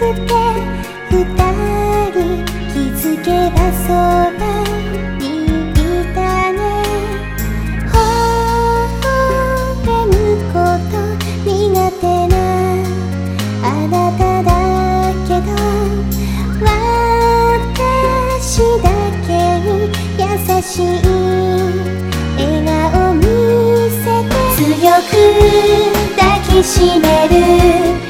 くて二人気づけばそばにいたね。微笑むこと苦手なあなただけど私だけに優しい。笑顔見せて。強く抱きしめる。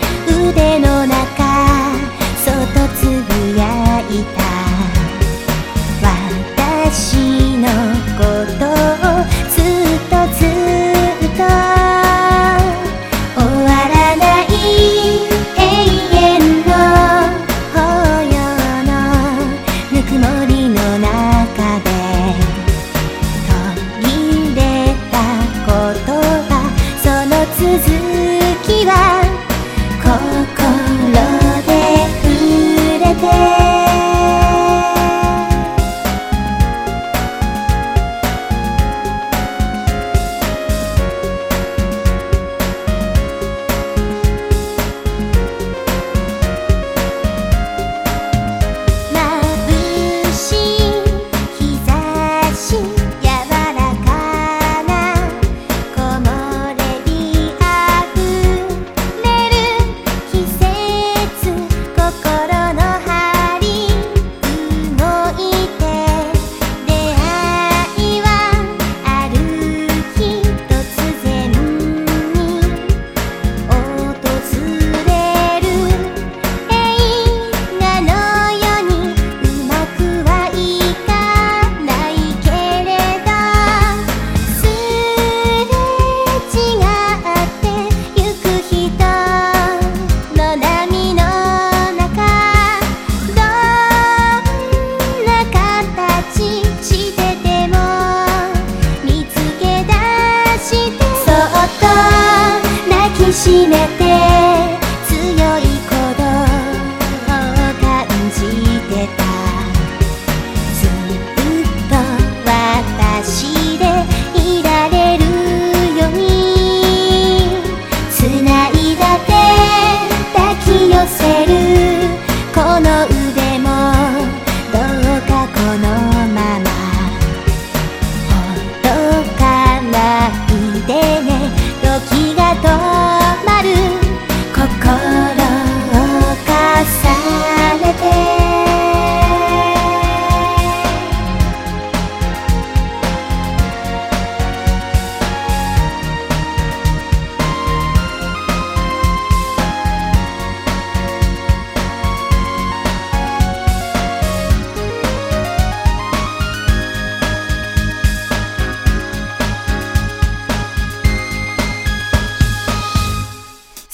しめて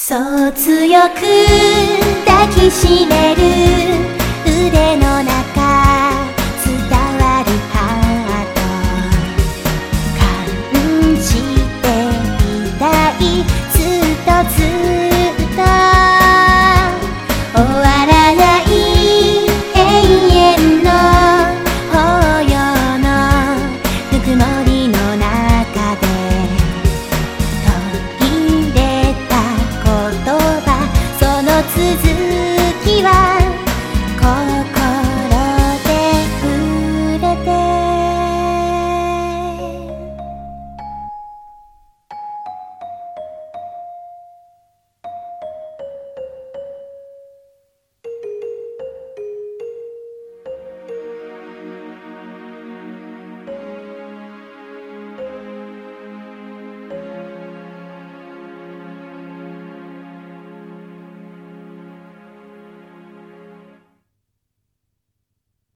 そう強く抱きしめる腕の中